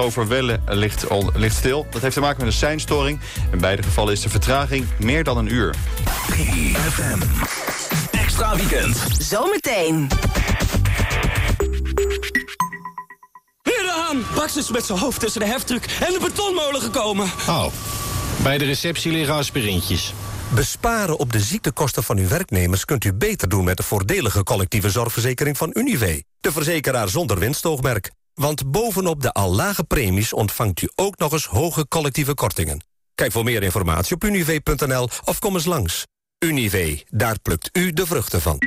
over Welle ligt, al, ligt stil. Dat heeft te maken met een seinstoring. In beide gevallen is de vertraging meer dan een uur. 3FM. Extra weekend. Zometeen. Haan! Bax is met zijn hoofd tussen de heftruck en de betonmolen gekomen. Oh, bij de receptie liggen aspirintjes. Besparen op de ziektekosten van uw werknemers kunt u beter doen met de voordelige collectieve zorgverzekering van Unive. De verzekeraar zonder winstoogmerk. Want bovenop de al lage premies ontvangt u ook nog eens hoge collectieve kortingen. Kijk voor meer informatie op unive.nl of kom eens langs. Unive, daar plukt u de vruchten van.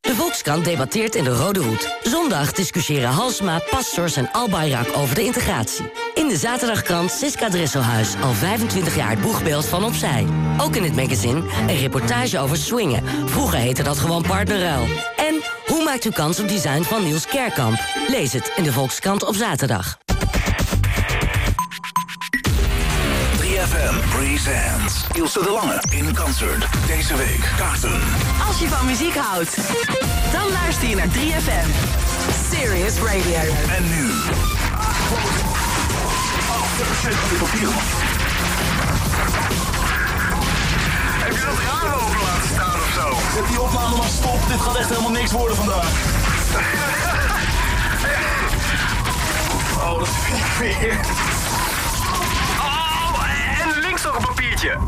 De Volkskrant debatteert in de Rode Hoed. Zondag discussiëren Halsma, Pastors en Albayrak over de integratie. In de zaterdagkrant Siska Dresselhuis, al 25 jaar het boegbeeld van opzij. Ook in het magazine een reportage over swingen. Vroeger heette dat gewoon partnerruil. En hoe maakt u kans op design van Niels Kerkamp? Lees het in de Volkskrant op zaterdag. 3FM presents Ilse de Lange in concert. Deze week kaarten. Als je van muziek houdt, dan luister je naar 3FM. Serious Radio. En nu... Heb je dat raam open laten staan of zo? Zet die opname maar stop. Dit gaat echt helemaal niks worden vandaag. oh, dat is weer. Nog een papiertje.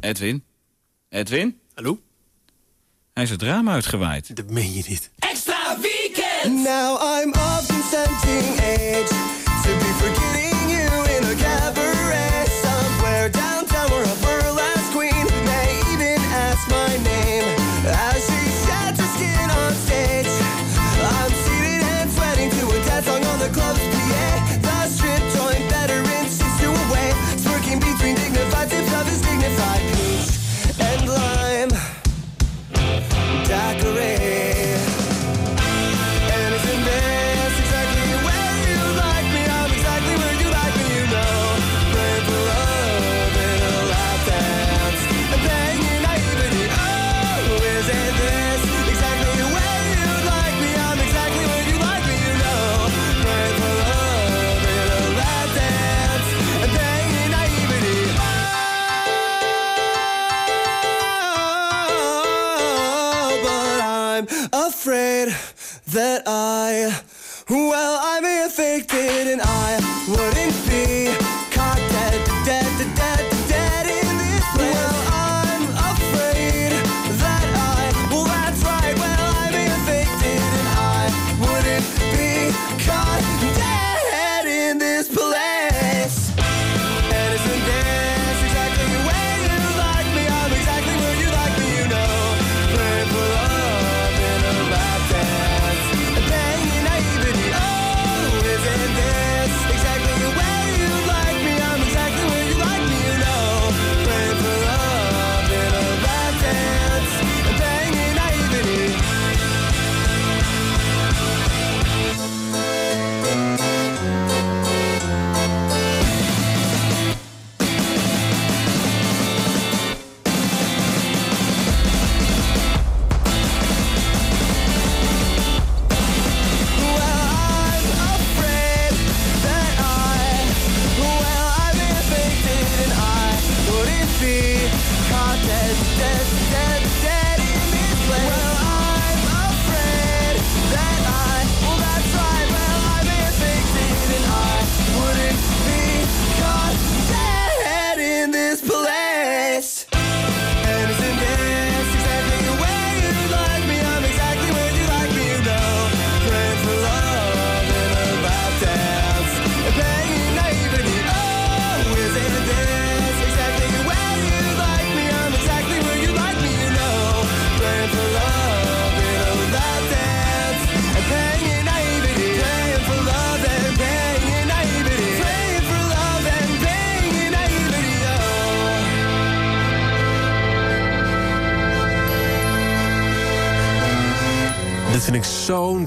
Edwin? Edwin? Hallo? Hij is het raam uitgewaaid. Dat meen je niet. Extra weekend! Now I'm of consenting age to be forgetting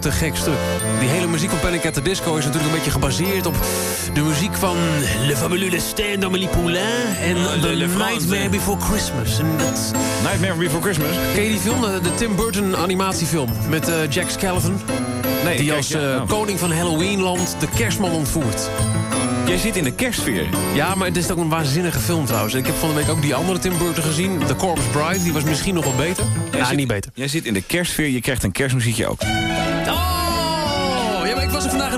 te gek stuk. Die hele muziek van Panic at the Disco is natuurlijk een beetje gebaseerd op de muziek van Le Fabuleux Destin d'Amélie Poulain en The Nightmare. Before Christmas. En dat... Nightmare Before Christmas? Ken je die film? De, Tim Burton animatiefilm met eh, Jack Skellington. Nee, die als ja, eh, nou. koning van Halloweenland de kerstman ontvoert. Jij zit in de kerstsfeer. Ja, maar het is ook een waanzinnige film trouwens. Ik heb van de week ook die andere Tim Burton gezien. The Corpse Bride, die was misschien nog wel beter. Jij Ja, zit- niet beter. Jij zit in de kerstsfeer, je krijgt een kerstmuziekje ook.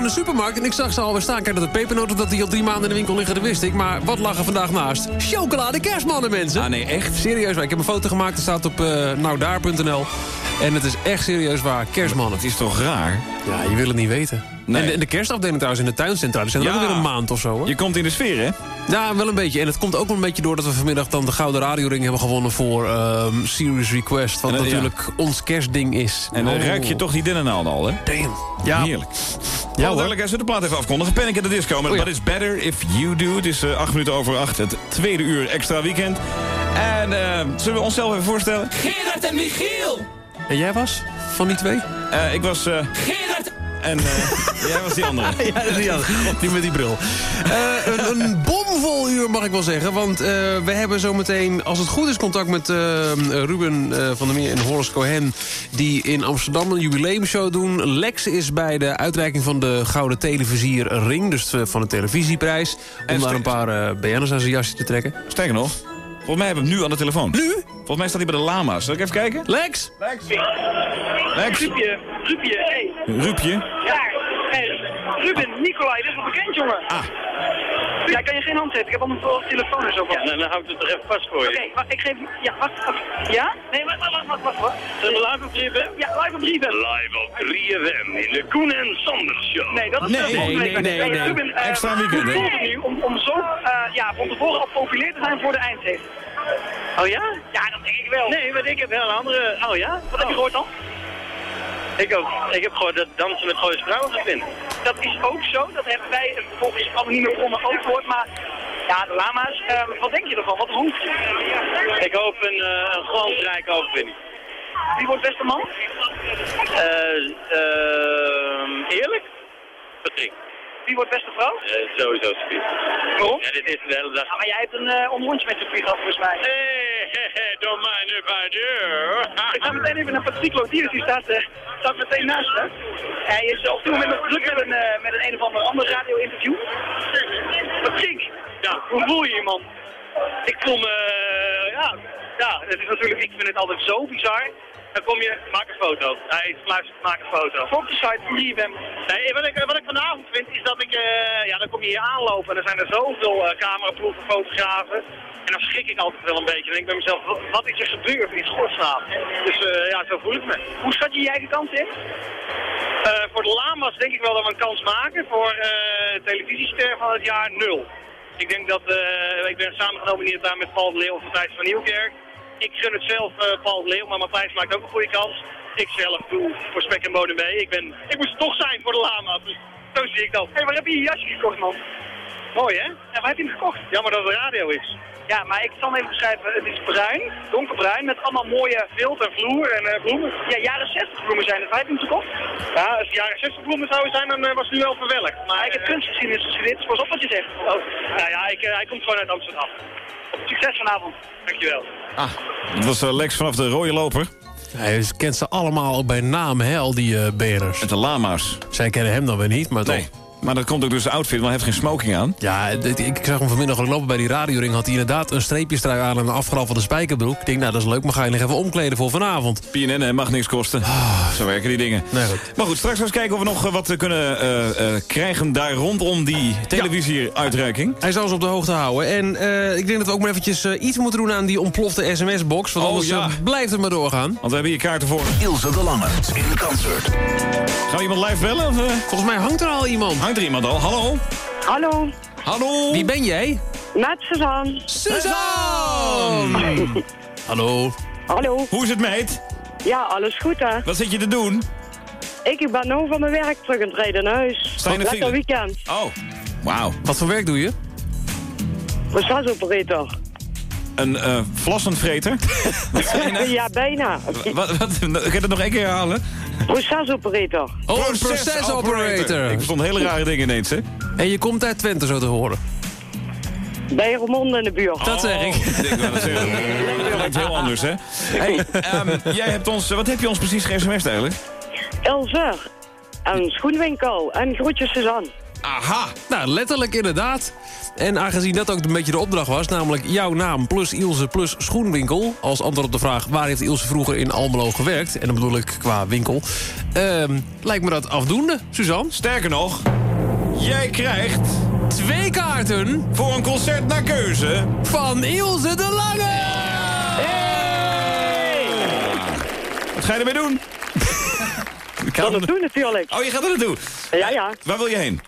De supermarkt en ik zag ze alweer staan. Kijk, dat de pepernoten dat die al drie maanden in de winkel liggen, dat wist ik. Maar wat lag er vandaag naast? Chocolade kerstmannen, mensen. Ah, nee, echt? Serieus waar. Ik heb een foto gemaakt, het staat op uh, noudaar.nl. En het is echt serieus waar. Kerstmannen. Het is toch raar? Ja, je wil het niet weten. Nee. En de, en de kerstafdeling trouwens in de tuincentra, die zijn er Ja. ook weer een maand of zo, hoor. Je komt in de sfeer, hè? Ja, wel een beetje. En het komt ook wel een beetje door dat we vanmiddag dan de Gouden Radioring hebben gewonnen voor ehm Serious Request. Wat En, eh, natuurlijk ons kerstding is. En dan Oh. ruik je toch die dennenaalden al, hè? Damn. Ja, Heerlijk. Ja, duidelijkheid, zullen we de plaat even afkondigen. Panic at the Disco met Oh, ja. But It's Better If You Do. Het is eh, acht minuten over acht, het tweede uur extra weekend. En eh, zullen we onszelf even voorstellen? Gerard en Michiel! En jij was? Van die twee? Eh, ik was... eh, Gerard! En eh, jij was die andere. Ja, die, die met die bril. Eh, een, een bomvol uur mag ik wel zeggen. Want eh, we hebben zometeen, als het goed is, contact met Ruben van der Meer en Horace Cohen. Die in Amsterdam een jubileumshow doen. Lex is bij de uitreiking van de Gouden Televisier Ring. Dus van de televisieprijs. Om En daar een paar BN'ers aan zijn jasje te trekken. Sterker nog, volgens mij hebben we hem nu aan de telefoon. Nu? Volgens mij staat hij bij de lama's. Zal ik even kijken? Lex? Lex? Ruupje, Ruupje, hé. Ruupje? Ja, hey, Ruben, Nicolai, dit is wel bekend, jongen. Ah. Ja, kan je geen hand zetten? Ik heb al mijn telefoon en zo vast. Ja, dan hou ik het toch even vast voor je. Oké, wacht, ik geef... Ja, wacht, wacht. Ja? Nee, wacht, wacht, wacht, wacht, wacht. Zullen we live op 3FM? Ja, live op 3FM. Live op 3FM in de Koen en Sanders Show. Nee, dat is Nee, volgende nee, week. nee, nee. Ruben, eh, Extra weekend, hè? nu om, om zo, eh, ja, van tevoren al populair te zijn voor de eindtest? Oh ja? Ja, dat denk ik wel. Nee, maar ik heb wel een andere... Oh ja? Wat heb je gehoord dan? Ik ook. Ik heb gehoord dat dansen met Gooise vrouwen gaat. Dat is ook zo. Dat hebben wij eh, volgens anonieme bronnen ook gehoord. Maar ja, de lama's, eh, wat denk je ervan? Wat roept? Ik hoop een, eh, een glansrijke overwinning. Wie wordt beste man? Eh, ehm, eerlijk? Patrick. Wie wordt beste vrouw? Sowieso Sophie. Waarom? Ja, dit is de hele dag. Ja, maar jij hebt een uh, met Sophie gehad volgens mij. Hey, don't mind if I do. Ik ga meteen even naar Patrick Lotierus, die staat, eh, staat meteen naast me. Hij is op dit moment nog druk met een, eh, met een een of ander ander radio-interview. Patrick, ja, hoe voel je je man? Ik voel me, eh, ja, ja, het is natuurlijk, ik vind het altijd zo bizar. Dan kom je, maak een foto. Hij fluistert, maak een foto. Op de site van 3FM. Nee, wat ik, wat ik vanavond vind is dat ik, eh, ja, dan kom je hier aanlopen en er zijn er zoveel uh, cameraploegen, fotografen. En dan schrik ik altijd wel een beetje. En denk ik bij mezelf, wat, wat is er gebeurd in godsnaam? Dus uh, ja, zo voel ik me. Hoe schat je je eigen kans in? Uh, voor de Lama's denk ik wel dat we een kans maken. Voor uh, televisiester van het jaar nul. Ik denk dat, ik ben samen genomineerd daar met Paul de Leeuw en Matthijs van Nieuwkerk. Ik gun het zelf Paul de Leeuw, maar Matthijs maakt ook een goede kans. Ik zelf doe voor spek en bodem mee. Ik, ben, ik moest toch zijn voor de Lama's, dus zo zie ik dat. Hé, hey, waar heb je je jasje gekocht, man? Mooi, hè? Ja, waar heb je hem gekocht? Jammer dat het radio is. Ja, maar ik zal hem even beschrijven. Het is bruin, donkerbruin, met allemaal mooie vilt en vloer en uh, bloemen. Ja, jaren 60 bloemen zijn het. Waar heb je hem gekocht? Ja, als het jaren 60 bloemen zouden zijn, dan uh, was het nu wel verwelkt. Maar ik heb kunstgeschiedenis gestudeerd, dus pas op wat je zegt. Oh. Nou ja, ik, uh, hij komt gewoon uit Amsterdam. Succes vanavond. Dankjewel. Ah, dat was Lex vanaf de rode loper. Hij kent ze allemaal bij naam, hè, al die uh, BN'ers. Met de lama's. Zij kennen hem dan weer niet, maar toch. Maar dat komt ook dus de outfit, want hij heeft geen smoking aan. Ja, ik zag hem vanmiddag ook lopen bij die radioring. Had hij inderdaad een streepjestrui aan en een afgerafelde spijkerbroek. Ik denk, nou, dat is leuk, maar ga je nog even omkleden voor vanavond. PNN mag niks kosten. Oh, zo werken die dingen. Nee, goed. Maar goed, straks eens kijken of we nog wat kunnen uh, uh, krijgen daar rondom die televisieuitreiking. Ja. Hij zal ons op de hoogte houden. En uh, ik denk dat we ook maar eventjes iets moeten doen aan die ontplofte sms-box. Want oh, anders ja. blijft het maar doorgaan. Want we hebben hier kaarten voor. Ilse de Lange in concert. Gaan we iemand live bellen? Of, Volgens mij hangt er al iemand. Hangt er iemand al? Hallo? Hallo. Hallo? Wie ben jij? Met Suzanne. Suzanne! Hallo. Hallo. Hoe is het, meid? Ja, alles goed, hè? Wat zit je te doen? Ik ben nu van mijn werk terug aan het rijden naar huis. Sta je in de Lekker file? weekend. Oh, wauw. Wat voor werk doe je? Procesoperator. Een uh, vlassenvreter? ja, bijna. wat, wat, kan je dat nog één keer herhalen? Procesoperator. Oh, een procesoperator. Ik verstond hele rare dingen ineens, hè? En je komt uit Twente zo te horen. Bij Roermond in de buurt. Dat zeg ik. Oh, ik dat lijkt heel anders, hè? Hey, um, jij hebt ons, wat heb je ons precies ge-sms'd eigenlijk? Ilse, Een schoenwinkel. En groetjes Suzanne. Aha. Nou, letterlijk inderdaad. En aangezien dat ook een beetje de opdracht was... namelijk jouw naam plus Ilse plus schoenwinkel... als antwoord op de vraag waar heeft Ilse vroeger in Almelo gewerkt... en dan bedoel ik qua winkel... ehm, lijkt me dat afdoende, Suzanne. Sterker nog, jij krijgt... Twee kaarten voor een concert naar keuze... van Ilse de Lange! Wat ga je ermee doen? Kan het doen natuurlijk. Oh, je gaat er naartoe? Ja, ja. Waar wil je heen?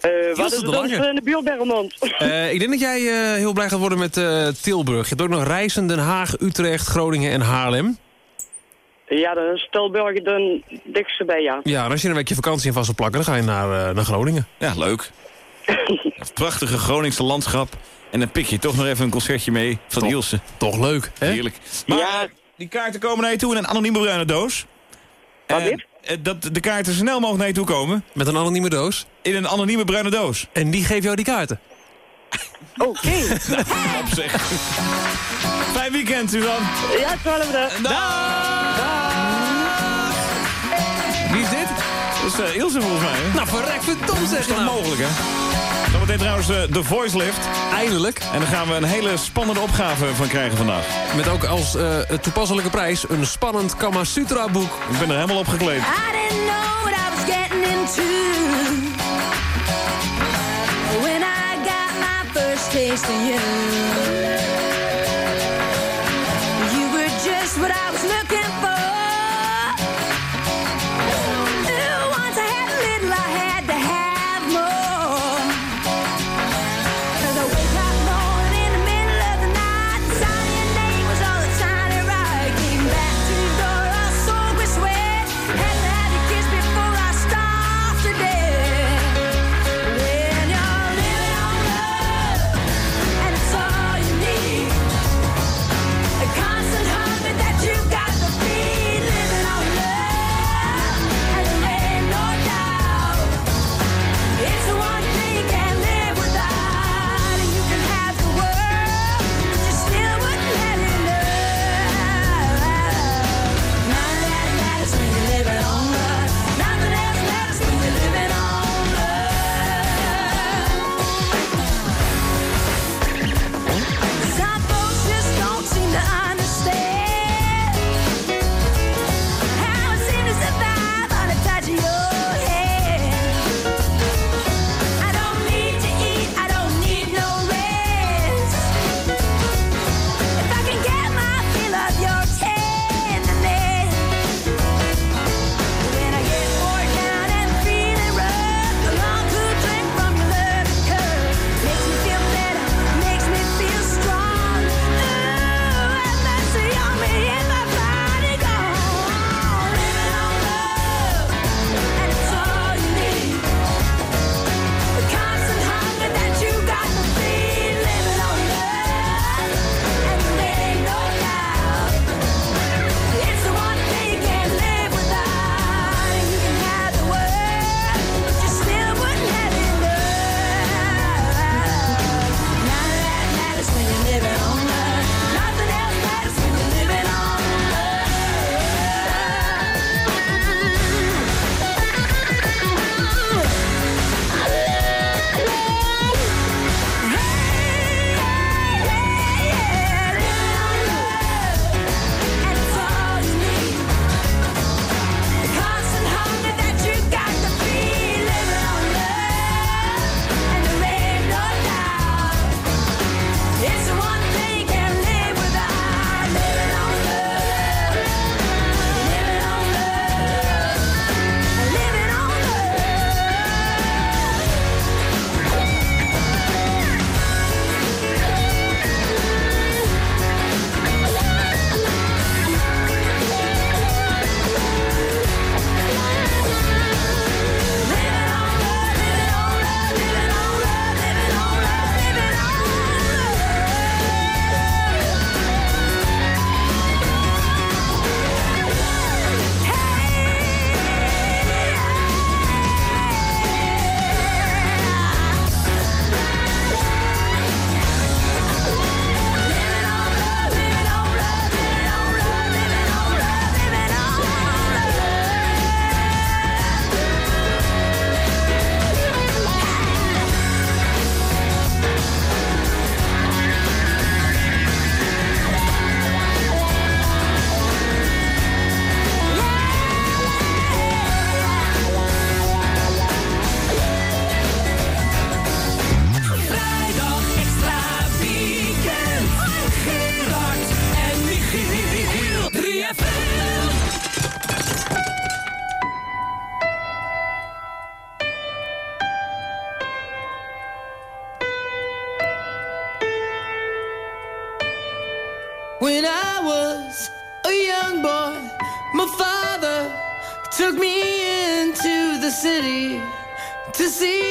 Eh wat is de het dan Lange. in de buurt bij Remond? Eh, ik denk dat jij eh, heel blij gaat worden met eh, Tilburg. Je hebt ook nog Rijssen, Den Haag, Utrecht, Groningen en Haarlem. ja, dan is Tilburg de dikste bij, ja. Ja, en als je een weekje vakantie in vast wil plakken... dan ga je naar, eh, naar Groningen. Ja, leuk. Het prachtige Groningse landschap. En dan pik je toch nog even een concertje mee van Toch- Ilse. Toch leuk, hè? Heerlijk. Maar Ja. eh, die kaarten komen naar je toe in een anonieme bruine doos. Wat En, dit? Eh, dat de kaarten snel mogelijk naar je toe komen. Met een anonieme doos. In een anonieme bruine doos. En die geeft jou die kaarten. Oké. Op zich. Fijn weekend, Suzanne. ja, hetzelfde. Wie is dit? Dat is eh, Ilse volgens mij. Hè? Nou, verrek verdomd is zeggen toch nou. mogelijk, hè? Zometeen trouwens de Voice Lift. Eindelijk. En daar gaan we een hele spannende opgave van krijgen vandaag. Met ook als eh, toepasselijke prijs een spannend Kama Sutra boek. Ik ben er helemaal op gekleed. I didn't know what I was getting into when I got my first taste of. You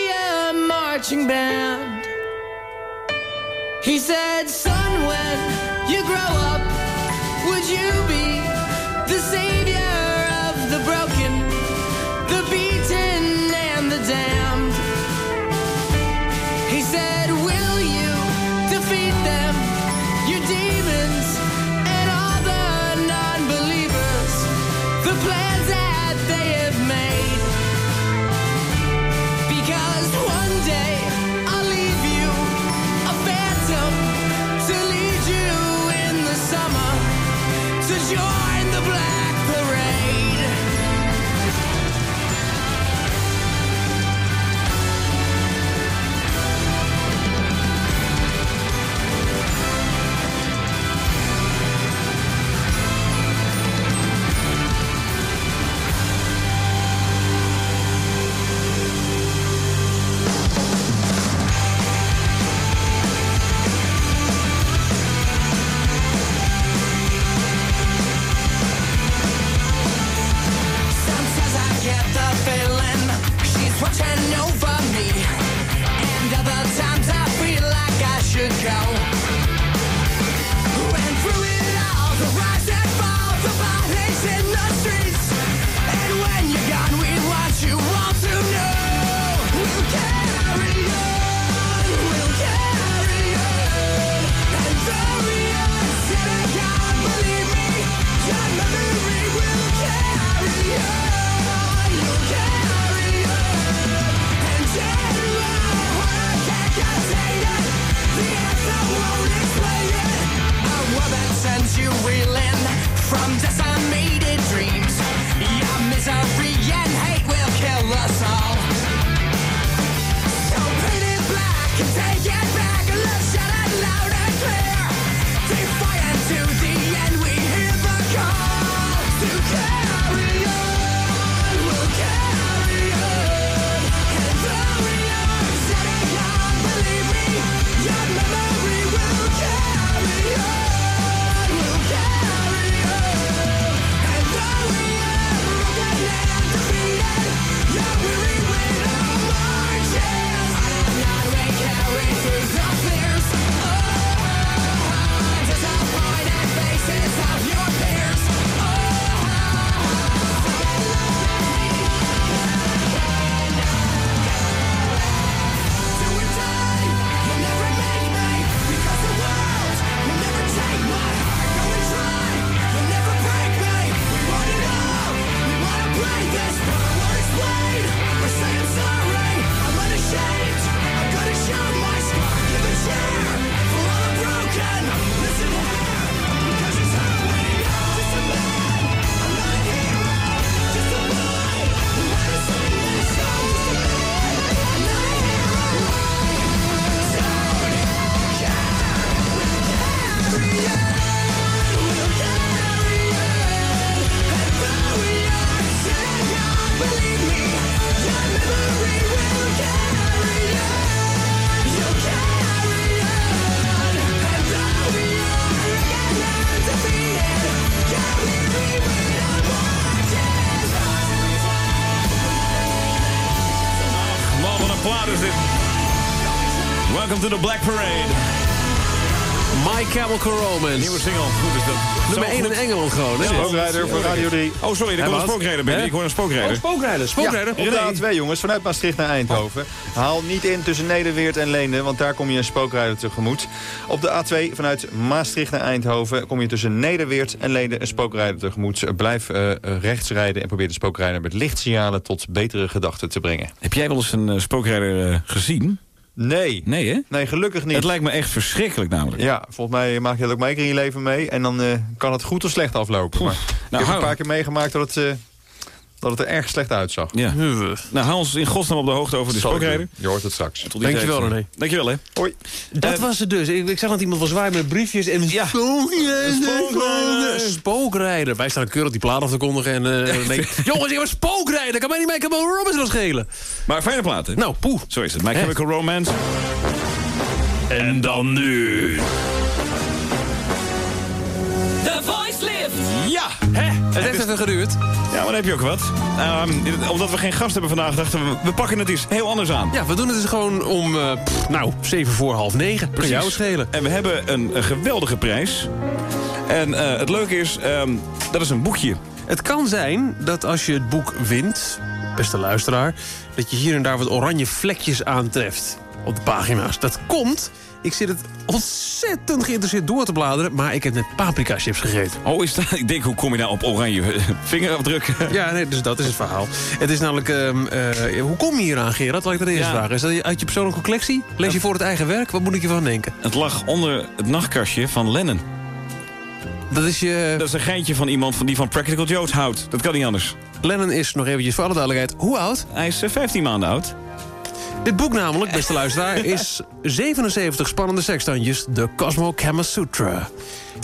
a marching band. He said, Son, when you grow up, would you be the savior of the broken, the beaten, and the damned? He said, Will you defeat them, to the Black Parade. My Chemical Romance. Nieuwe single. Goed is dat. Nummer Zo 1 goed. in Engeland gewoon. Spookrijder voor Radio 3. Oh, sorry, er komt een spookrijder binnen. Ik hoor een spookrijder. Oh, spookrijder. Spookrijder. Ja, op de A2 jongens, vanuit Maastricht naar Eindhoven. Haal niet in tussen Nederweert en Leenden, want daar kom je een spookrijder tegemoet. Op de A2 vanuit Maastricht naar Eindhoven kom je tussen Nederweert en Leenden een spookrijder tegemoet. Blijf eh, rechts rijden en probeer de spookrijder met lichtsignalen tot betere gedachten te brengen. Heb jij wel eens een eh, spookrijder eh, gezien? Nee. Nee, hè? Nee, gelukkig niet. Het lijkt me echt verschrikkelijk namelijk. Ja, volgens mij maak je dat ook keer in je leven mee. En dan eh, kan het goed of slecht aflopen. Maar ik heb een paar keer meegemaakt dat het, eh, dat het er erg slecht uitzag. Ja. Nou, hou ons in godsnaam op de hoogte over de ik spookrijder. Je hoort het straks. Tot die Dankjewel, tijd, René. Dankjewel, hè. Hoi. Dat Eh, was het dus. Ik, ik zag dat iemand was zwaaien met briefjes en... Ja. Spookrijder. Spookrijder. Spookrijder. Wij staan keurig die plaat af te kondigen. En, eh, nee. Jongens, ik heb een spookrijder. Kan mij niet Michael Robbins nog schelen. Maar fijne platen. Nou, poeh. Zo is het. My Chemical Romance. En dan nu... Het heeft even geduurd. Ja, maar dan heb je ook wat. Ehm, omdat we geen gast hebben vandaag, dachten we, we pakken het eens heel anders aan. Ja, we doen het dus gewoon om, pff, nou, 7 voor half 9. Kan jou schelen. En we hebben een, een geweldige prijs. En eh, het leuke is, ehm, dat is een boekje. Het kan zijn dat als je het boek wint, beste luisteraar... dat je hier en daar wat oranje vlekjes aantreft op de pagina's. Dat komt... Ik zit het ontzettend geïnteresseerd door te bladeren... maar ik heb net paprika chips gegeten. Oh, is dat? Ik denk, hoe kom je nou op oranje eh, vingerafdrukken? Ja, nee, dus dat is het verhaal. Het is namelijk... ehm, eh, hoe kom je hier aan, Gerard? Laat ik dat eerst Ja. vragen. Is dat uit je persoonlijke collectie? Lees je voor het eigen werk? Wat moet ik je van denken? Het lag onder het nachtkastje van Lennon. Dat is je... Dat is een geintje van iemand van die van Practical Jokes houdt. Dat kan niet anders. Lennon is, nog eventjes voor alle duidelijkheid, hoe oud? Hij is eh, 15 maanden oud. Dit boek namelijk, beste luisteraar, is 77 spannende sekstandjes. De Cosmo Kama Sutra.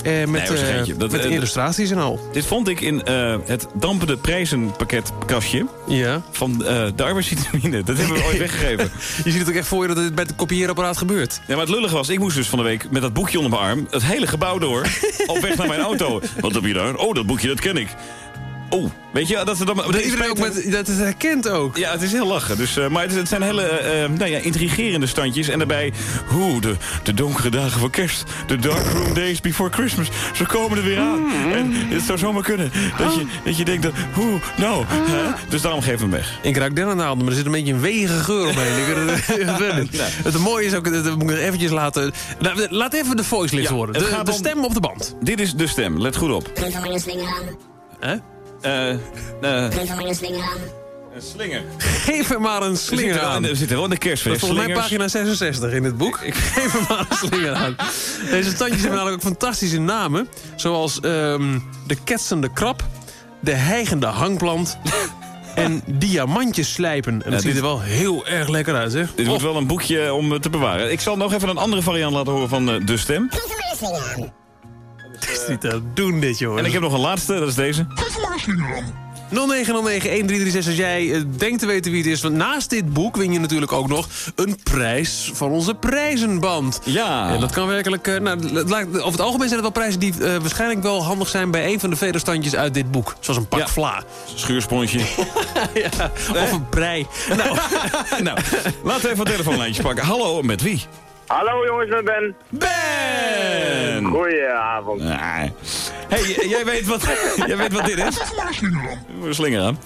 Eh, met Nee, eh. Dat- met eh, illustraties en al. Dit vond ik in eh, het dampende prijzenpakketkastje Ja. van de arbeidsvitamine. Dat hebben we ooit weggegeven. Je ziet het ook echt voor je dat dit bij het kopieerapparaat gebeurt. Ja, maar het lullige was, ik moest dus van de week met dat boekje onder mijn arm... het hele gebouw door, op weg naar mijn auto. Wat heb je daar? Oh, dat boekje, dat ken ik. Oh, weet je, dat ze dan... Dat iedereen ook met, dat het herkent ook. Ja, het is heel lachen. Dus, eh, maar het, het zijn hele eh, eh, nou ja, intrigerende standjes. En daarbij, hoe, de, de donkere dagen van kerst. De dark room days before Christmas. Ze komen er weer aan. Mm. En het zou zomaar kunnen dat je, dat je denkt dat, hoe, nou. Hè? Dus daarom geef hem weg. Ik ruik dennennaald, maar er zit een beetje een wege geur omheen. Het- het. Mooie is ook, dat moet ik eventjes laten... Nou, Laat even de voice list Ja, horen. het De, gaat de om- stem op de band. Dit is de stem, let goed op. Hè? Eh, eh, een slinger. Geef hem maar een Er zit slinger er wel- aan. Er zit er wel in de Dat kerstfeest. is volgens mij pagina 66 in het boek. Ik geef hem maar een slinger aan. Deze standjes hebben namelijk ook fantastische namen. Zoals ehm, de ketsende krab, de hijgende hangplant... en diamantjes slijpen. En dat Ja, ziet dit- er wel heel erg lekker uit, zeg. Dit wordt wel een boekje om eh, te bewaren. Ik zal nog even een andere variant laten horen van eh, de stem. Het is niet te doen, dit, jongens. En ik heb nog een laatste, dat is deze. 0909-1336 als jij eh, denkt te weten wie het is. Want naast dit boek win je natuurlijk ook nog een prijs van onze prijzenband. Ja. En dat kan werkelijk... eh, nou, het lijkt- over het algemeen zijn het wel prijzen die eh, waarschijnlijk wel handig zijn... bij een van de vele standjes uit dit boek. Zoals een pak Ja. vla. Schuursponsje. ja, of een prei. Nou, nou, laten we even een telefoonlijntje pakken. Hallo, met wie? Hallo jongens, met Ben. Ben! Goedenavond. Nee. hey, jij weet, wat, jij weet wat dit is? Een slinger aan.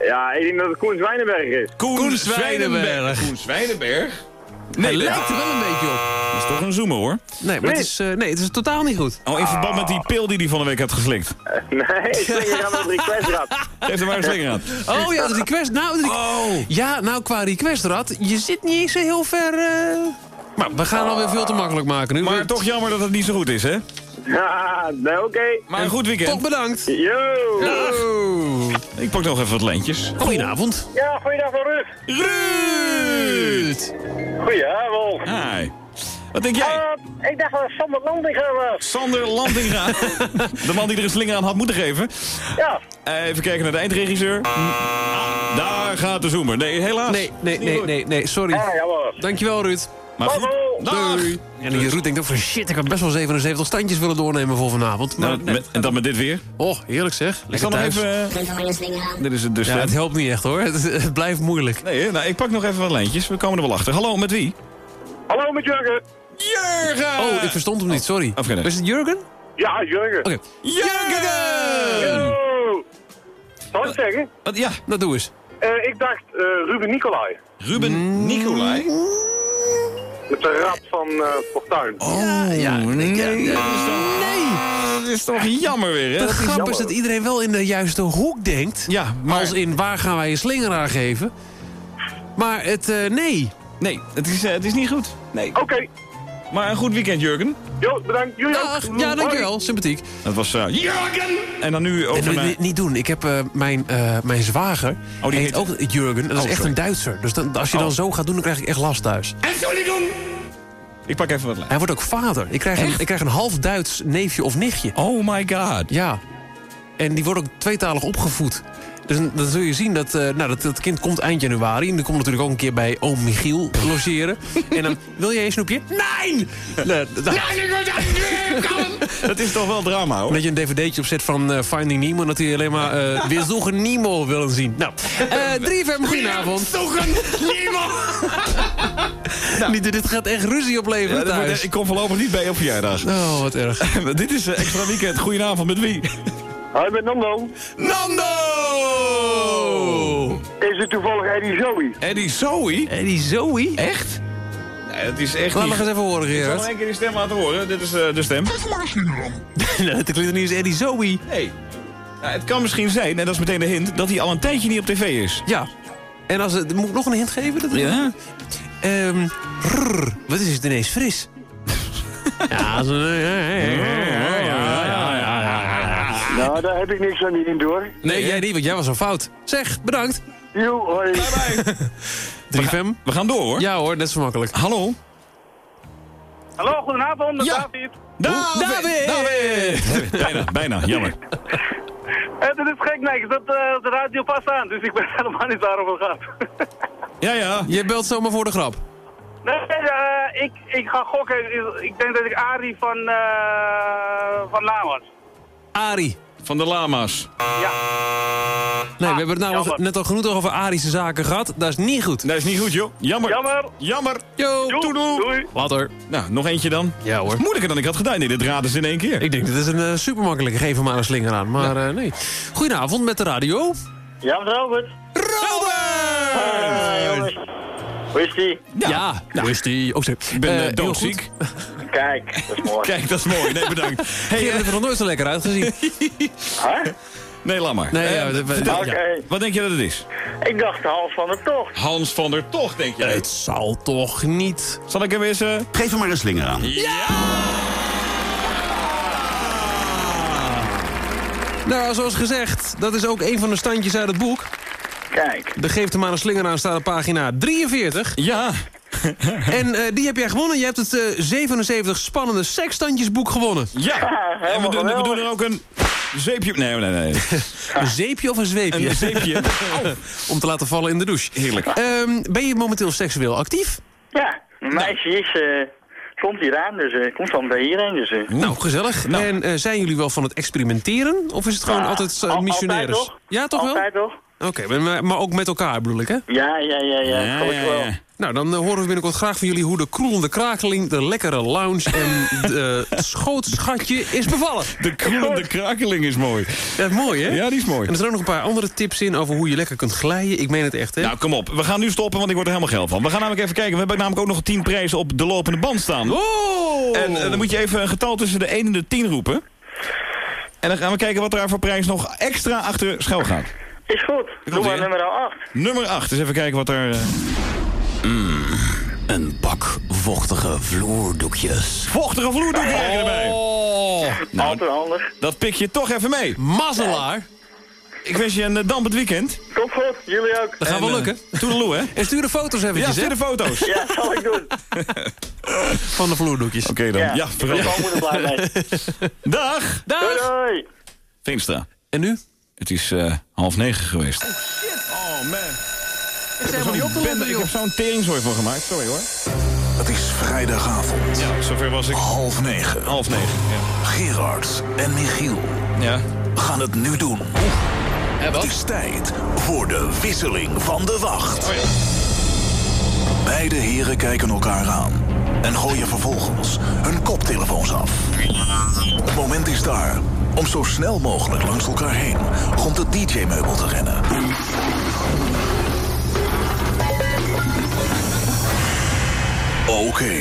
Ja, ik denk dat het Koen Zwijnenberg is. Koen, Koen Zwijnenberg. Koen Zwijnenberg? hij dat- lijkt er wel een beetje op. Dat is toch een zoomer, hoor. Nee, maar het is, eh, nee, het is totaal niet goed. Oh, in verband met die pil die hij van de week had geslikt. Nee, slinger aan het requestrad. Geef er maar een slinger aan. Oh ja, de request. Nou, de Oh. Ja, nou, qua requestrad, je zit niet eens zo heel ver... eh, Maar we gaan alweer veel te makkelijk maken nu. Maar toch jammer dat het niet zo goed is, hè? Ja, nee, oké. Maar een goed weekend. Toch bedankt. Yo. Ik pak nog even wat lijntjes. Goedenavond. Ja, goeiedag van Ruud. Ruud! Goedenavond. Hi. Wat denk jij? Uh, ik dacht dat het Sander Landinga was. Sander Landinga. De man die er een slinger aan had moeten geven. Ja. Eh, Even kijken naar de eindregisseur. Ah, daar gaat de zoomer. Nee, helaas. Nee, nee, nee, nee, nee, sorry. Ah, jammer. Dankjewel, Ruud. Maar goed. Dag. Doei. En die Ruud denkt ook van shit, ik had best wel 77 standjes willen doornemen voor vanavond. Maar Nou, met- en dan met dit weer. Oh, heerlijk zeg. Ik zal nog even... eh, dit is het dus. Ja, het helpt niet echt hoor. Het, het blijft moeilijk. Nee, nou, ik pak nog even wat lijntjes. We komen er wel achter. Hallo, met wie? Hallo met Jurgen. Jurgen! Oh, ik verstond hem niet, sorry. Oké, nee. Is het Jurgen? Ja, Jurgen. Oké, Jurgen! Zal ik zeggen? Wat, ja, nou doe eens. Eh, ik dacht eh, Ruben Nicolai. Ruben Nicolai. Met de rap van eh Fortuin. Oh, ja, nee. Nee. Dat is toch jammer weer, hè? De grap is dat iedereen wel in de juiste hoek denkt. Ja, maar... Als in waar gaan wij een slinger aan geven. Maar het, eh, nee. Nee, het is, eh, het is niet goed. Nee. Oké. Maar een goed weekend, Jurgen. Jo, bedankt. Jullie Dag. ook. Ja, dankjewel. Sympathiek. Dat was eh, Jurgen! En dan nu over Nee, naar... niet, niet doen. Ik heb eh, mijn, eh, mijn zwager. Oh, die heet heet- ook Jurgen. Dat is Oh, echt sorry. een Duitser. Dus dan, als je dan Oh. zo gaat doen, dan krijg ik echt last thuis. Ik pak even wat lijn. Hij wordt ook vader. Ik krijg, een, ik krijg een half Duits neefje of nichtje. Oh my god. Ja. En die wordt ook tweetalig opgevoed. Dus dan, zul je zien dat, eh, nou, dat dat kind komt eind januari. En dan komt natuurlijk ook een keer bij oom Michiel logeren. en dan, wil jij een snoepje? Nee! Nee, dat- Dat is toch wel drama, hoor. dat je een dvd'tje opzet van eh, Finding Nemo... en dat hij alleen maar eh weer zoeken Nemo wil zien. Nou, eh 3FM, goedenavond. Zoeken Nemo! Niet, dit gaat echt ruzie opleveren Ja, thuis. ik kom voorlopig niet bij op verjaardag. Oh, wat erg. Dit is extra weekend. Goedenavond, met wie? Hoi, met Nando. Nando! Is het toevallig Eddie Zoe? Eddie Zoe? Eddie Zoe? Echt? Nee, het is echt Laat niet... nog eens even horen, Ik zal Gerard. nog één keer die stem laten horen. Dit is eh, de stem. Nee, dat klinkt niet eens Eddie Zoe. Nee. Nou, het kan misschien zijn, en dat is meteen de hint, dat hij al een tijdje niet op tv is. Ja. En als het, moet ik nog een hint geven? Dat Ja? Ehm, wat is het ineens fris? ja, zo, ja, ja, ja, ja, ja, ja. Nou, daar heb ik niks aan die in door. Nee, jij niet, want jij was al fout. Zeg, bedankt. Jo, hoi. 3FM? We gaan door, hoor. Ja hoor, net zo makkelijk. Hallo? Hallo, goedenavond, met Ja. David. David! David! Bijna, bijna. Jammer. Eh, dit is gek, nee, ik zet eh, de radio pas aan, dus ik ben helemaal niet waarover het gaat. Ja, ja. Je belt zomaar voor de grap. nee, eh, ik, ik ga gokken. Ik denk dat ik Arie van, eh van Laan was. Van de lama's. Ja. Nee, we hebben het jammer. net al genoeg over Arische zaken gehad. Dat is niet goed. Dat is niet goed, joh. Jammer. Jammer. Jammer. Yo, Doei. Doei. Later. Nou, nog eentje dan. Ja hoor. Moeilijker dan ik had gedaan. Nee, dit raden ze in één keer. Ik denk, dit is een uh, super makkelijke. Geef hem maar een slinger aan. Maar eh, nee. Goedenavond met de radio. Ja, met Robert. Robert! Hoe is die? Ja, hoe is die? Ook zo. Ik ben heel doodziek. Kijk, dat is mooi. Kijk, dat is mooi. Nee, bedankt. Hey, Gerard eh, heeft er nog nooit zo lekker uitgezien. Hè? nee, laat maar. Nee, ja, ja. Wat denk je dat het is? Ik dacht Hans van der Tocht. Hans van der Tocht, denk jij? Het zal toch niet... Zal ik hem eens... Geef hem maar een slinger aan. Nou, zoals gezegd, dat is ook een van de standjes uit het boek. Kijk. De Geef hem maar een slinger aan staat op pagina 43. Ja. En eh, die heb jij gewonnen. Je hebt het eh, 77 spannende seksstandjesboek gewonnen. Ja. En we doen, we geweldig. doen er ook een zeepje... Nee, nee, nee. Een zeepje of een zweepje? Een zeepje. Om te laten vallen in de douche. Heerlijk. Ehm, ben je momenteel seksueel actief? Ja, een meisje is, eh, komt hier aan, dus eh, komt van bij hierheen. Dus. Nou, gezellig. Nou. En eh, zijn jullie wel van het experimenteren? Of is het gewoon Ja, altijd uh, al- missionaires? altijd toch? Ja, toch Altijd toch? Oké, maar, maar ook met elkaar bedoel ik, hè? Ja, ja, ja, ja. Ja, ja, wel. ja. Nou, dan eh, horen we binnenkort graag van jullie... hoe de kroelende krakeling, de lekkere lounge en de schootschatje is bevallen. De kroelende krakeling is mooi. Dat is mooi, hè? Ja, die is mooi. En er zijn ook nog een paar andere tips in over hoe je lekker kunt glijden. Ik meen het echt, hè? Nou, kom op. We gaan nu stoppen, want ik word er helemaal geil van. We gaan namelijk even kijken. We hebben namelijk ook nog 10 prijzen op de lopende band staan. Oh! En eh, dan moet je even een getal tussen de 1 en de 10 roepen. En dan gaan we kijken wat er voor prijs nog extra achter schuil gaat. Is goed. Doe maar nummer 8. Nummer 8. Dus even kijken wat er... eh, Een pak vochtige vloerdoekjes. vochtige vloerdoeken krijg je erbij. Oh, Nou, Altijd handig. dat pik je toch even mee. mazzelaar. Ik wens je een eh, dampend weekend. Komt goed, jullie ook. Dat gaat wel En, lukken. eh, Toedeloe, hè? En stuur de foto's Ja, eventjes, stuur hè? de foto's. Ja, zal ik doen. Van de vloerdoekjes. Oké dan. Ja, Ja, vooral. ik ben er blij mee. Dag. Doei, Dag! doei. Veenstra. En nu? Het is eh, half negen geweest. Ik Ik heb zo'n bende- ik heb zo'n teringzooi voor gemaakt. Sorry hoor. Het is vrijdagavond. Ja, zover was ik. Half negen. Half negen. Ja. Gerard en Michiel ja. gaan het nu doen. En Het wat? is tijd voor de wisseling van de wacht. Oh ja. Beide heren kijken elkaar aan en gooien vervolgens hun koptelefoons af. Het moment is daar om zo snel mogelijk langs elkaar heen rond het DJ-meubel te rennen. Oké.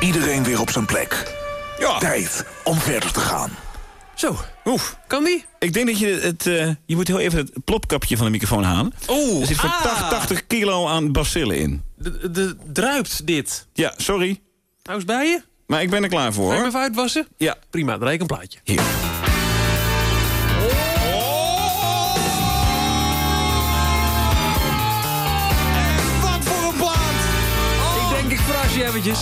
Iedereen weer op zijn plek. Ja. Tijd om verder te gaan. Zo, Oef. kan die? Ik denk dat je het... eh, je moet heel even het plopkapje van de microfoon halen. Oeh, Er zit voor ah. 80, 80 kilo aan bacillen in. De, de, druipt dit. Ja, sorry. Nou is bij je? Maar ik ben er klaar voor, Ga je even uitwassen? Ja. Prima, dan rijd ik een plaatje. Hier. Wat voor een plaat! Ik denk, ik verras je eventjes.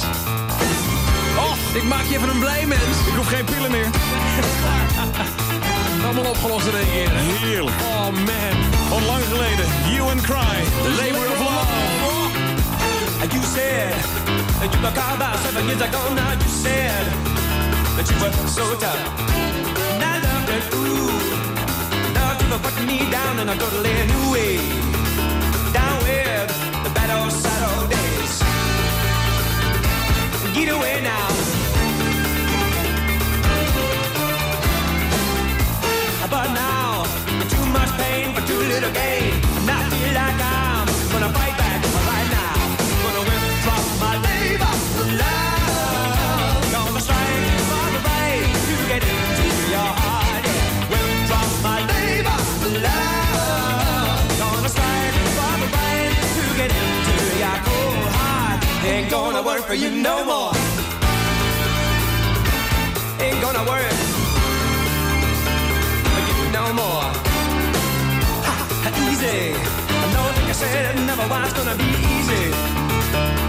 Oh, ik maak je even een blij mens. Ik hoef geen pillen meer. Allemaal opgelost in één keer. Heerlijk. Oh man. Van lang geleden, You and Cry, Labor of Love. And you said that you were called about seven years ago. Now you said that you were so tough. And I loved it, ooh. Love you for putting me down in a totally new way. Down with the bad old sad old days. Get away now. I feel like I'm gonna fight back right now. Gonna my labor love. Gonna the to get into your heart. My labor love. Gonna the to get into your cold heart. Ain't gonna work for you no more. Ain't gonna work for you no more. Easy. I know think I said it never was gonna be easy.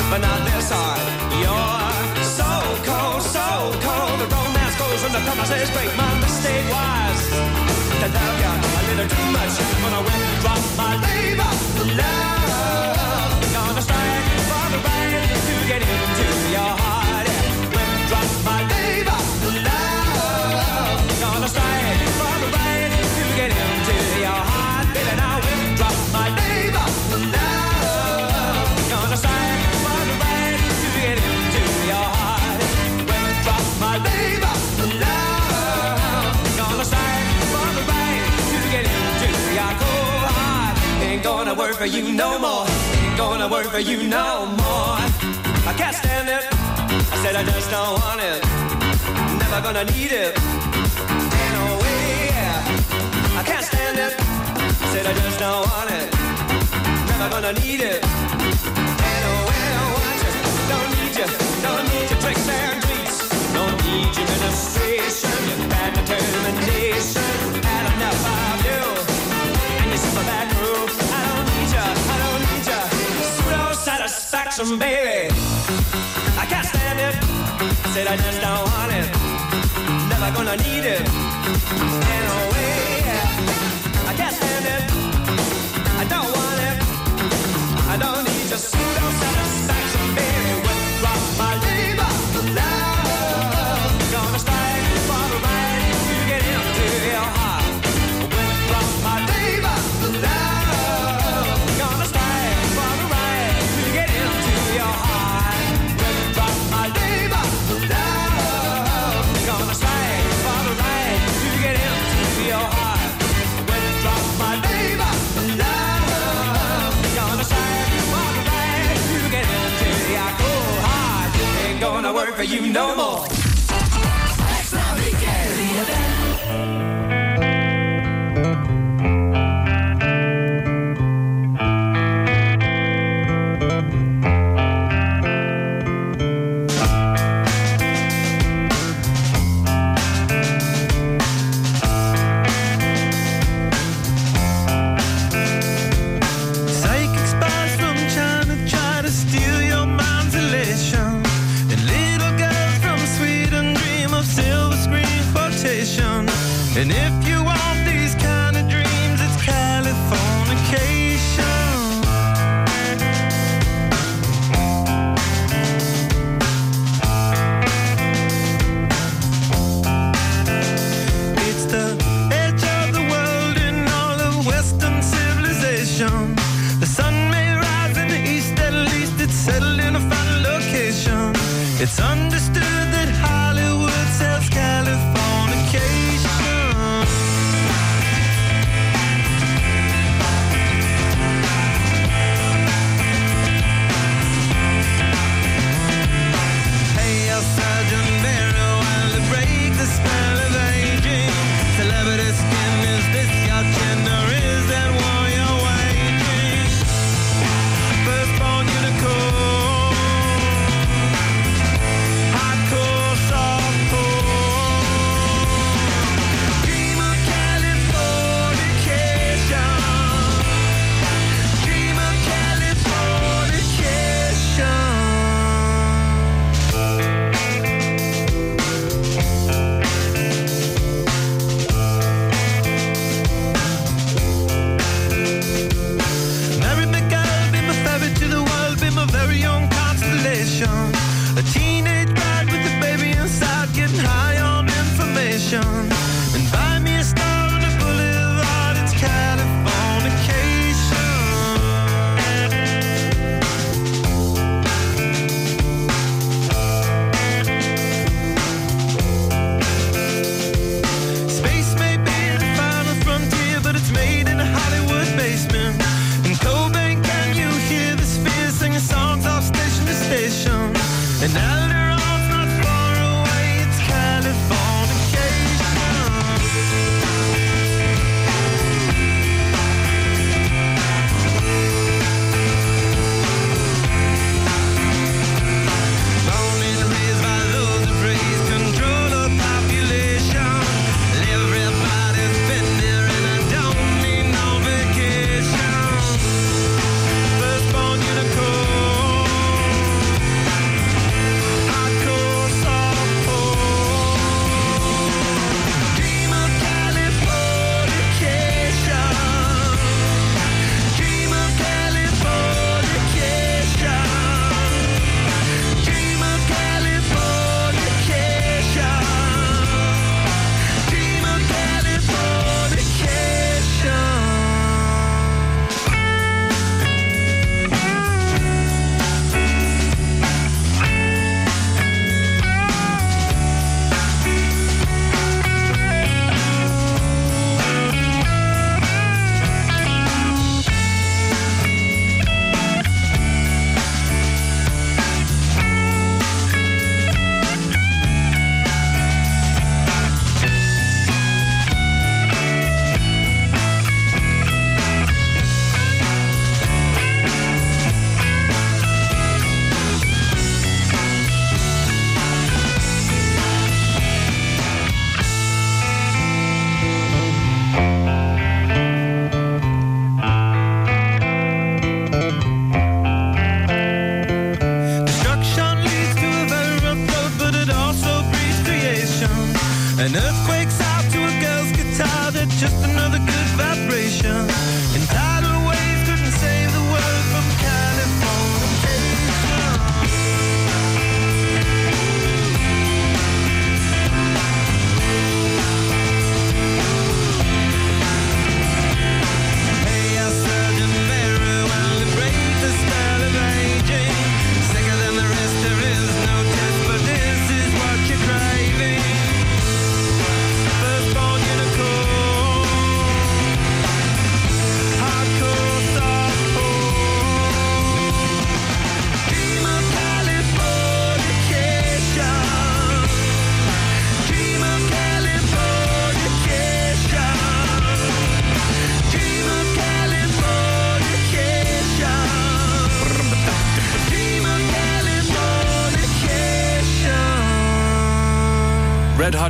But not this hard. You're so cold, so cold. The romance goes when the promises break. My mistake was to love you a little too much. Gonna withdraw my labor love. For you no more. Ain't gonna work for you no more. I can't stand it. I said I just don't want it. Never gonna need it. Ain't no way. I can't stand it. I said I just don't want it. Never gonna need it. Ain't no way I want you. Don't need you. Don't need your tricks and treats. Don't need your ministration. Your bad determination. Had enough of you. And your super bad crew. I don't need. I don't need you. Pseudo satisfaction, baby. I can't stand it. Said I just don't want it. Never gonna need it. Ain't no way. I can't stand it. I don't want it. I don't need your pseudo satisfaction, baby. Withdraw my labor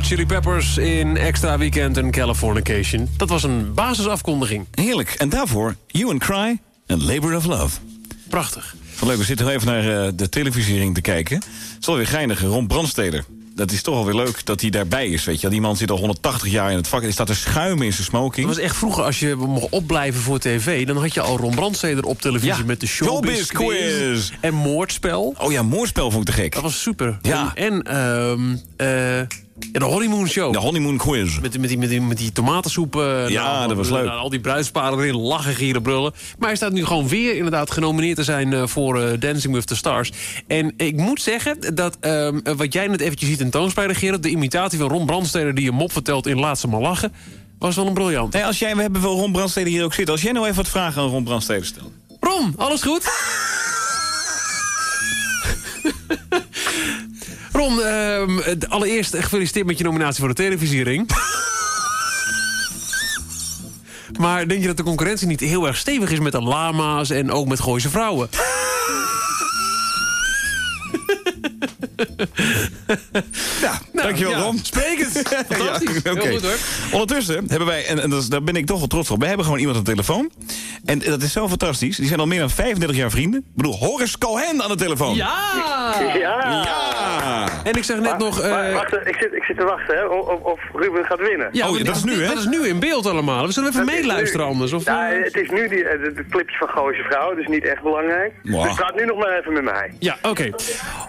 Hot Chili Peppers in Extra Weekend en Californication. Dat was een basisafkondiging. Heerlijk. En daarvoor You and Cry en Labor of Love. Prachtig. Van leuk, we zitten heel even naar eh, de televisiering te kijken. Het is wel weer geinig, Ron Brandsteder. Dat is toch wel weer leuk dat hij daarbij is, weet je. Die man zit al 180 jaar in het vak. Er staat er schuimen in zijn smoking. Dat was echt vroeger, als je mocht opblijven voor tv... dan had je al Ron Brandsteder op televisie Ja. met de showbiz quiz. En moordspel. Oh ja, moordspel vond ik te gek. Dat was super. Ja. En, en ehm, eh, de honeymoon show. De honeymoon quiz. Met, die- met, die, met, die, met die tomatensoep. eh, Ja, nou, dat was leuk. nou, al die bruidsparen erin lachen, gieren, brullen. Maar hij staat nu gewoon weer inderdaad genomineerd te zijn... eh, voor eh, Dancing with the Stars. En ik moet zeggen dat ehm, eh, wat jij net eventjes ziet in toonspelen, Gerard... de imitatie van Ron Brandsteder die een mop vertelt in Laat ze maar lachen... was wel een briljant. Nee, als jij, we hebben wel Ron Brandsteder hier ook zitten. Als jij nou even wat vragen aan Ron Brandsteder stelt. Ron, alles goed? Ron, ehm, eh, allereerst gefeliciteerd met je nominatie voor de televisiering. maar denk je dat de concurrentie niet heel erg stevig is met de lama's en ook met Gooise vrouwen? Ja, dankjewel ja, Ron. Sprekend. Fantastisch. Ja. Heel goed hoor. Ondertussen hebben wij, en, en dat is- daar ben ik toch wel trots op... wij hebben gewoon iemand aan de telefoon. En dat is zo fantastisch. Die zijn al meer dan 35 jaar vrienden. Ik bedoel, Horace Cohen aan de telefoon. Ja! Ja. Ja! En ik zeg net nog... eh, Maar wacht, ik zit, ik zit te wachten hè, of, of Ruben gaat winnen. ja, Oh, dat is nu, hè? Dat is nu in beeld allemaal. We zullen even Dat meeluisteren anders. Of, ja, eh? het is nu die, eh, het clipje van Gooise Vrouw, dus niet echt belangrijk. Mwah. Dus praat nu nog maar even met mij. Ja, oké.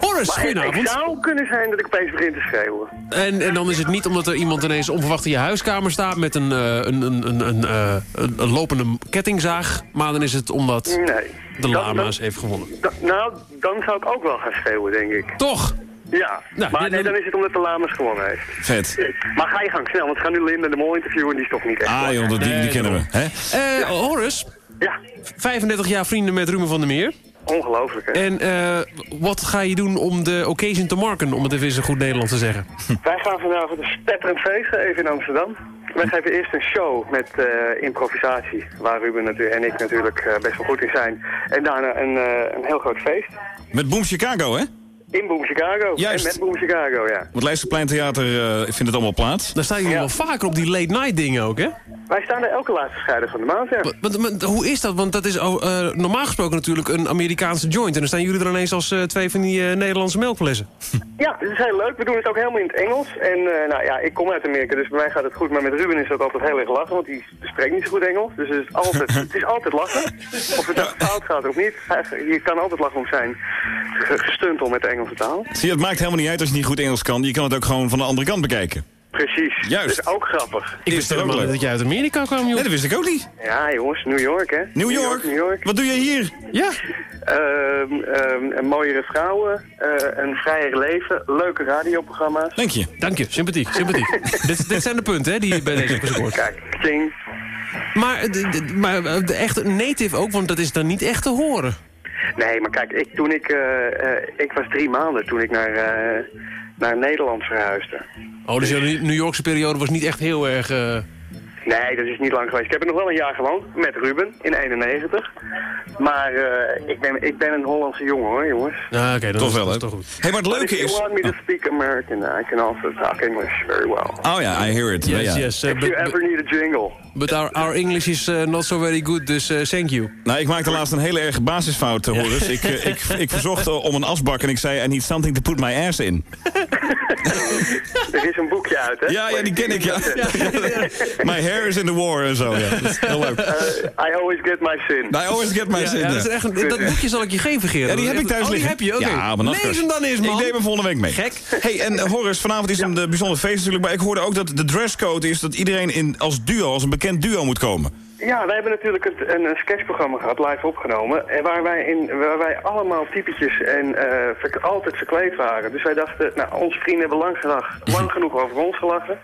Horace, Maar het, het goedenavond. zou kunnen zijn dat ik opeens begin te schreeuwen. En, en dan is het niet omdat er iemand ineens onverwacht in je huiskamer staat... met een, eh, een, een, een, een, eh, een, een lopende kettingzaag. Maar dan is het omdat Nee. de lama's dan- heeft gewonnen. nou, dan zou ik ook wel gaan schreeuwen, denk ik. Toch? Ja, Nou, maar dit- nee, dan is het omdat de Lamas gewonnen heeft. Vet. Maar ga je gang snel, want we gaan nu Linda de Mol interviewen... en die is toch niet echt Ah joh, dat, die, die Nee, kennen we. Hè? Eh Horace, Ja, 35 jaar vrienden met Ruben van der Meer. ongelooflijk, hè? En eh, wat ga je doen om de occasion te marken... om het even in goed Nederlands te zeggen? Wij gaan vanavond een spetterend feest geven in Amsterdam. Wij geven eerst een show met eh, improvisatie, waar Ruben en ik natuurlijk best wel goed in zijn. En daarna een, eh, een heel groot feest. Met Boom Chicago, hè? In Boom Chicago. Juist. En met Boom Chicago, ja. Het Leidseplein Theater eh, vindt het allemaal plaats. Dan staan jullie Ja. wel vaker op die late night dingen ook, hè? Wij staan er elke laatste vrijdag van de maand, ja. Hoe is dat? Want dat is oh, eh, normaal gesproken natuurlijk een Amerikaanse joint. En dan staan jullie er ineens als eh, twee van die eh, Nederlandse melkflessen. Ja, het is heel leuk. We doen het ook helemaal in het Engels. En eh, nou ja, ik kom uit Amerika, dus bij mij gaat het goed. Maar met Ruben is dat altijd heel erg lachen, want die spreekt niet zo goed Engels. Dus het is altijd, het is altijd lachen. Of het nou fout gaat of niet. Je kan altijd lachen om zijn ge- gestuntel met de Engelse taal. Zie je, het maakt helemaal niet uit als je niet goed Engels kan. Je kan het ook gewoon van de andere kant bekijken. Precies. Juist. Dat is ook grappig. Ik Is wist ook helemaal niet leuk. dat jij uit Amerika kwam, joh. Nee, dat wist ik ook niet. Ja, jongens, New York, hè? New York. New York. Wat doe jij hier? Ja. Ehm, ehm, een mooiere vrouwen, eh, een vrijer leven, leuke radioprogramma's. Dank je. Dank je, sympathiek, sympathiek. dit, dit zijn de punten hè, die je bij deze persoon hoort. Kijk, zing. Maar, eh, maar eh, de echte native ook, want dat is dan niet echt te horen. Nee, maar kijk, ik, toen ik, eh, eh, ik was drie maanden toen ik naar, eh, naar Nederland verhuisde. Oh, dus jouw New Yorkse periode was niet echt heel erg... eh, Nee, dat is niet lang geweest. Ik heb er nog wel een jaar gewoond met Ruben in 91. Maar eh, ik, ben, ik ben een Hollandse jongen hoor, jongens. Nou, oké, dan Toch is, wel, dat hè? is toch goed. Hé, maar het But leuke if you is... want me to speak American, I can also talk English very well. Oh ja, I hear it. Yes, yes. If but, you ever need a jingle. But our, our English is eh, not so very good, dus eh, thank you. Nou, ik maakte laatst een hele erge basisfout, Horus. Ik, eh, ik, ik verzocht eh, om een asbak en ik zei... I need something to put my ass in. Er is een boekje uit, hè? Ja, ja, die ken ik, ja. My hair is in the war en zo, ja. Dat is heel leuk. Eh, I always get my sin. I always get my Ja, sin. ja, dat, is ja. echt, een- dat boekje zal ik je geven, Gerard. Ja, die heb ik thuis oh, die liggen. heb je, oké. Ja, maar Lees hem dan eens, man. Ik neem hem volgende week mee. Gek. Hey, en Horace, vanavond is een bijzonder feest natuurlijk. Maar ik hoorde ook dat de dresscode is dat iedereen in, als duo, als een bekend duo moet komen. Ja, wij hebben natuurlijk een, een sketchprogramma gehad, live opgenomen. En waar wij, in, waar wij allemaal typetjes en eh, altijd verkleed waren. Dus wij dachten, nou, onze vrienden hebben lang, gedacht, lang genoeg over ons gelachen.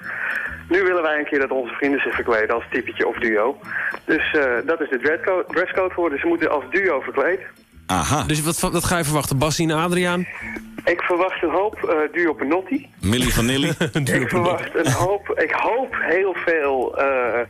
Nu willen wij een keer dat onze vrienden zich verkleden als typetje of duo. Dus eh, dat is de dresscode, dresscode geworden. Ze moeten als duo verkleed. Aha. Dus wat, wat ga je verwachten? Bassie en Adriaan? Ik verwacht een hoop eh duo Penotti. Millie Vanilli. Ik verwacht een hoop, ik hoop heel veel eh,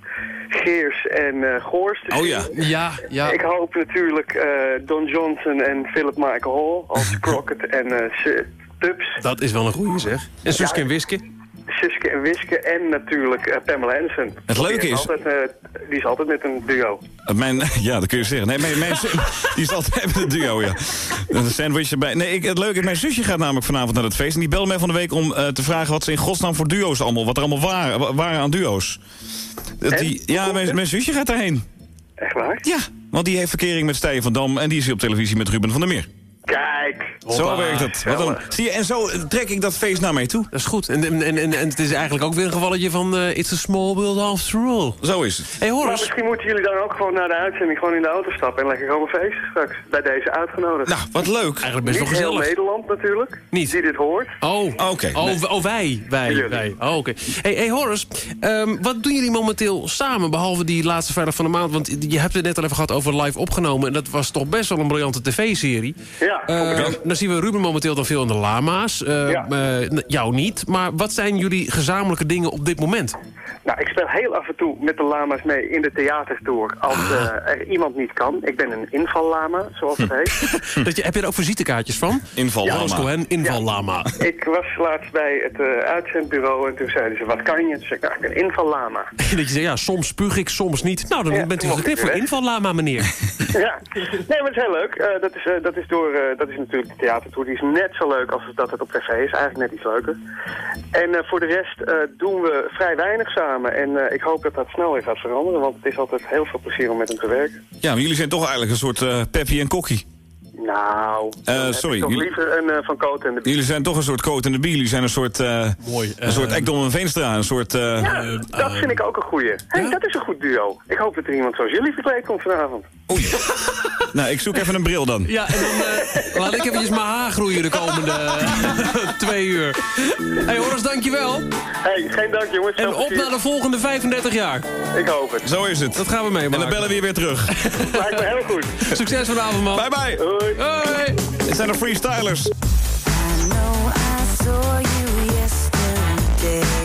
Geers en eh Goors te Oh zien. ja. Ja, ja. Ik hoop natuurlijk eh, Don Johnson en Philip Michael Hall als Crockett en eh, Tubbs. Dat is wel een goeie, zeg. En Suske en Wiske? Suske en Wiske en natuurlijk eh, Pamela Anderson. Het leuke die is- Altijd, eh, die is altijd met een duo. Uh, Mijn, ja, dat kun je zeggen. Nee, mijn, die is altijd met een duo, ja. Een sandwich erbij. Nee, ik, het leuke is, mijn zusje gaat namelijk vanavond naar het feest. En die belde mij van de week om eh, te vragen wat ze in godsnaam voor duo's allemaal... wat er allemaal waren, wa- waren aan duo's. Dat Die, ja, mijn, mijn zusje gaat daarheen. Echt waar? Ja, want die heeft verkering met Stijn van Dam... en die is op televisie met Ruben van der Meer. Kijk! Zo werkt het. Wat een, zie je, en zo trek ik dat feest naar mij toe. Dat is goed. En, en, en, en het is eigenlijk ook weer een gevalletje van... eh, it's a small world after all. Zo is het. hey, Maar misschien moeten jullie dan ook gewoon naar de uitzending gewoon in de auto stappen en lekker komen feesten straks. Bij deze uitgenodigd. Nou, wat leuk. Eigenlijk best wel Niet heel gezellig. Nederland natuurlijk. Niet. Die dit hoort. Oh, Oké, oh, nee. oh, wij. Wij. Wij. Oh, oké. Hey, hey Horace, ehm, wat doen jullie momenteel samen, behalve die laatste vrijdag van de maand? Want je hebt het net al even gehad over live opgenomen. En dat was toch best wel een briljante tv-serie. Ja, Eh, ik ook. dan zien we Ruben momenteel dan veel in de lama's. Eh, Ja. eh, jou niet. Maar wat zijn jullie gezamenlijke dingen op dit moment? Nou, ik speel heel af en toe met de lama's mee in de theatertour als Ah. eh, er iemand niet kan. Ik ben een invallama, zoals het heet. Dat je, heb je er ook visitekaartjes van? Invallama. Cohen, invallama. ik was laatst bij het eh, uitzendbureau en toen zeiden ze, wat kan je? Toen zei ik, nou, ik ben invallama. dat je zegt, ja, soms spuug ik, soms niet. Nou, dan Ja, bent u geknipt voor invallama, meneer. ja, nee, maar het is heel leuk. Eh, dat, is, eh, dat, is door, eh, dat is natuurlijk de theatertour. Die is net zo leuk als dat het op tv is. Eigenlijk net iets leuker. En eh, voor de rest eh, doen we vrij weinig samen. En eh, ik hoop dat dat snel weer gaat veranderen. Want het is altijd heel veel plezier om met hem te werken. Ja, maar jullie zijn toch eigenlijk een soort eh Peppy en Kokkie. Nou, Eh, sorry, toch jullie- liever een van Coat en de Jullie zijn toch een soort Coat en de Bie. Jullie zijn een soort... eh, Mooi. een soort Ekdom en Veenstra. Een soort... eh, Ja, dat vind ik ook een goeie. Hey, dat is een goed duo. Ik hoop dat er iemand zoals jullie verkleed komt vanavond. Oei. nou, ik zoek even een bril dan. Ja, en dan eh, laat ik eventjes mijn haar groeien de komende eh, twee uur. hey, Horace, dankjewel. hey, geen dank jongens. En op naar de volgende 35 jaar. Ik hoop het. Zo is het. Dat gaan we En meemaken. dan bellen we je weer terug. Lijkt me heel goed. Succes vanavond, man. Bye bye. Hoi. Hoi. Dit zijn de freestylers. I know I saw you yesterday,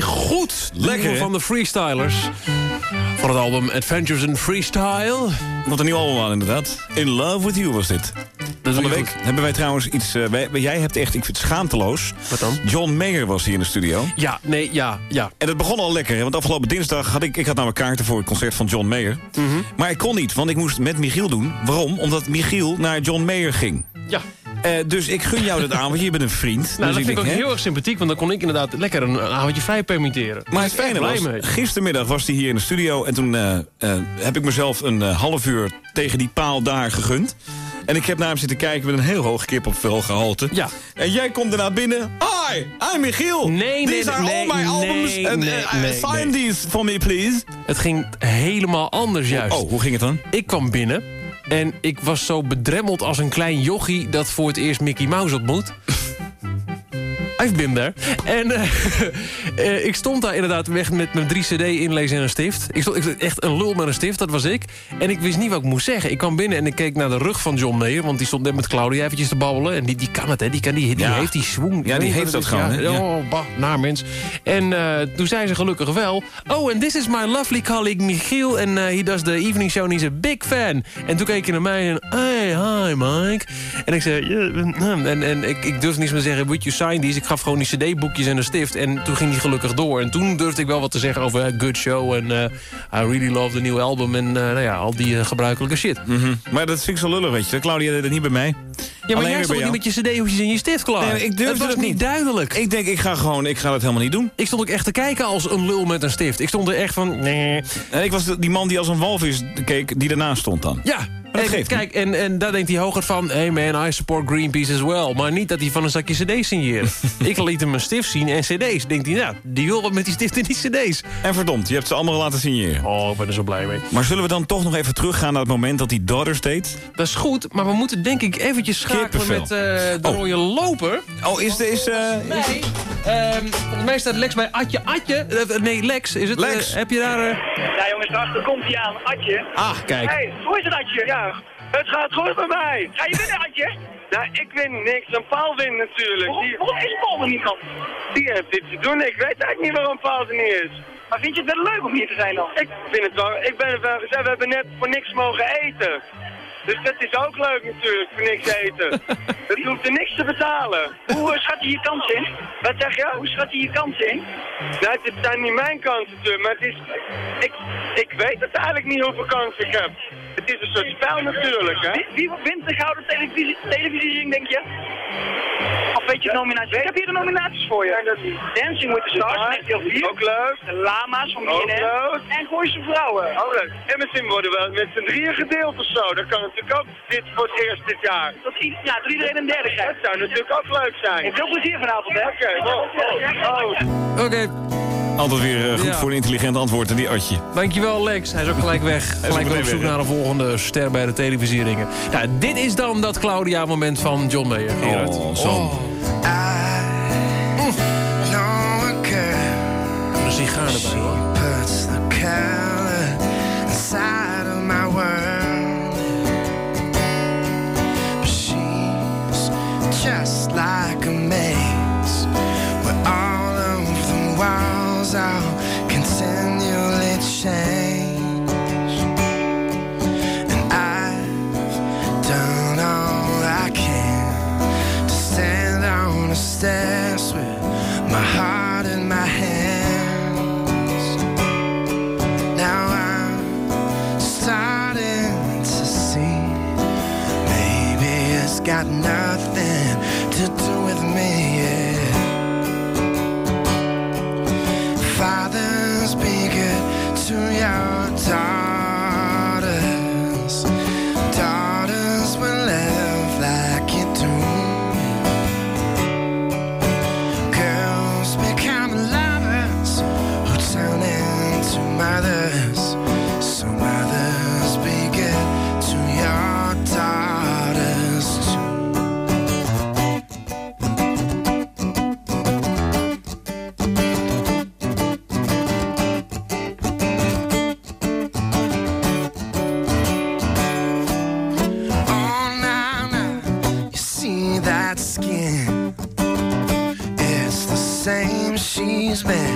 goed. Lekker, van de Freestylers. Van het album Adventures in Freestyle. Wat een nieuw album aan, inderdaad. In Love With You was dit. Dat Van de week hebben wij trouwens iets... eh, wij, jij hebt echt, ik vind het schaamteloos. Wat dan? John Mayer was hier in de studio. Ja, nee, ja, ja. En het begon al lekker, want afgelopen dinsdag had ik... Ik had namelijk kaarten voor het concert van John Mayer. Mhm. Maar ik kon niet, want ik moest met Michiel doen. Waarom? Omdat Michiel naar John Mayer ging. Ja. Eh, dus ik gun jou dit avondje, je bent een vriend. Nou, dus dat vind ik ook heel erg sympathiek, want dan kon ik inderdaad lekker een, avondje vrij permitteren. Maar het fijne was, mee. gistermiddag was hij hier in de studio... en toen eh, eh, heb ik mezelf een half uur tegen die paal daar gegund. En ik heb naar hem zitten kijken met een heel hoog kippenvelgehalte. Ja. En jij komt daarna binnen. Hi, I'm Michiel. Nee, nee, These are nee, all my albums. nee, and, nee, uh, nee, sign nee. these for me, please. Het ging helemaal anders juist. Oh, hoe ging het dan? Ik kwam binnen en ik was zo bedremmeld als een klein jochie... dat voor het eerst Mickey Mouse ontmoet. I've been there. En eh, eh, ik stond daar inderdaad weg met mijn drie cd-inlezen en een stift. Ik stond, ik echt een lul met een stift, dat was ik. En ik wist niet wat ik moest zeggen. Ik kwam binnen en ik keek naar de rug van John Mayer... want die stond net met Claudia eventjes te babbelen. En die, die kan het, hè. Die, kan, die, die Ja. heeft die swoon. Ja, die heeft dat gewoon, is. Ja, Ja. Oh, bah, naar mens. En eh, toen zei ze gelukkig wel... Oh, and this is my lovely colleague Michiel... and uh, he does the evening show and he's a big fan. En toen keek hij naar mij en... Hey, hi Mike. En ik zei... "Ja, en en ik, ik durfde niet meer zeggen... Would you sign these? Ik gaf gewoon die cd-boekjes en een stift. En toen ging hij gelukkig door. En toen durfde ik wel wat te zeggen over... good show en eh, I really love the nieuwe album... en eh, nou ja, al die eh, gebruikelijke shit. Mhm. Maar dat vind ik zo lullig, weet je. Claudia deed het niet bij mij. Ja, maar Alleen jij stond niet met je cd-hoesjes en je stift klaar. Nee, ik durfde het was dat niet niet. duidelijk. Ik denk, ik ga gewoon, ik ga dat helemaal niet doen. Ik stond ook echt te kijken als een lul met een stift. Ik stond er echt van... Nee. En ik was die man die als een walvis keek, die ernaast stond dan. Ja, dat en, geeft kijk, en, en daar denkt hij hoger van... Hey man, I support Greenpeace as well. Maar niet dat hij van een zakje cd's signeert. ik liet hem een stift zien en cd's. Denkt hij, nou, die wil wat met die stift en die cd's. En verdomd, je hebt ze allemaal laten signeren. Oh, ik ben er zo blij mee. Maar zullen we dan toch nog even teruggaan naar het moment dat die Daughters deed? Dat is goed, maar we moeten denk ik eventjes schakelen Kippenvel. met eh, de Oh. rode loper. Oh, is de... Is, eh, Nee, ehm, volgens mij staat Lex bij Atje Atje. Eh, nee, Lex, is het? Lex. Heb je daar... eh, Ja jongens, daarachter komt hij aan. Adje. Ah, kijk. Hey, hoe is het Adje? Ja, het gaat goed met mij. Ga je winnen Adje? Nou, ik win niks. Een Paul wint natuurlijk. Waarom, waarom is Paul er niet dan? Die heeft dit te doen. Ik weet eigenlijk niet waarom Paul er niet is. Maar vind je het wel leuk om hier te zijn dan? Ik vind het wel. Ik ben er wel gezegd, we hebben net voor niks mogen eten. Dus dat is ook leuk natuurlijk, voor niks eten. Dat hoeft er niks te betalen. Hoe schat je je kansen in? Wat zeg je? Hoe schat je je kansen in? Nou, het zijn niet mijn kansen natuurlijk, maar het is... Ik, ik weet het eigenlijk niet hoeveel kansen ik heb. Het is een soort spel natuurlijk, hè? Wie, wie wint de Gouden televisie, Televisiering, denk je? Of weet je de nominaties? Ik heb hier de nominaties voor je. Dancing with the Stars, van RTL 4. Ook leuk. De Lama's van Ook BNN. leuk. En Gooise Vrouwen. Oh, leuk. En misschien worden we met z'n drieën gedeeld of zo. Dat kan natuurlijk ook dit voor het eerst dit jaar. Dat, ja, dat iedereen een derde krijgt. Dat zou natuurlijk ook leuk zijn. En veel plezier vanavond, hè? Oké, oh, oh. Oké, Altijd weer eh, goed Ja. voor een intelligent antwoord en die Atje. dankjewel Lex. Hij is ook gelijk weg. Gelijk op zoek weg, naar een volgende ster bij de televisieringen. Nou, dit is dan dat Claudia-moment van John Mayer. Gerard. Oh, know a girl. Een sigaar erbij, hoor. time. Now, you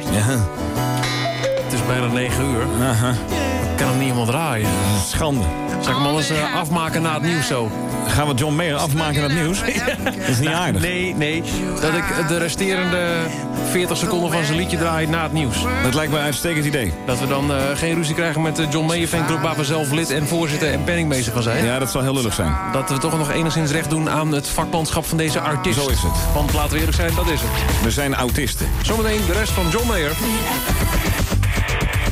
Gerard. Het is bijna 9 uur. Ik kan hem niet helemaal draaien. Schande. Zal ik hem anders eh, afmaken na het nieuws zo? Gaan we John Mayer afmaken in het nieuws? Dat is niet aardig. Nee, nee. Dat ik de resterende 40 seconden van zijn liedje draai na het nieuws. Dat lijkt me een uitstekend idee. Dat we dan eh, geen ruzie krijgen met de John Mayer fanclub... waar we zelf lid en voorzitter en penningmeester van zijn. Ja, dat zal heel lullig zijn. Dat we toch nog enigszins recht doen aan het vakmanschap van deze artiest. Zo is het. Want laten we eerlijk zijn, dat is het. We zijn autisten. Zometeen de rest van John Mayer.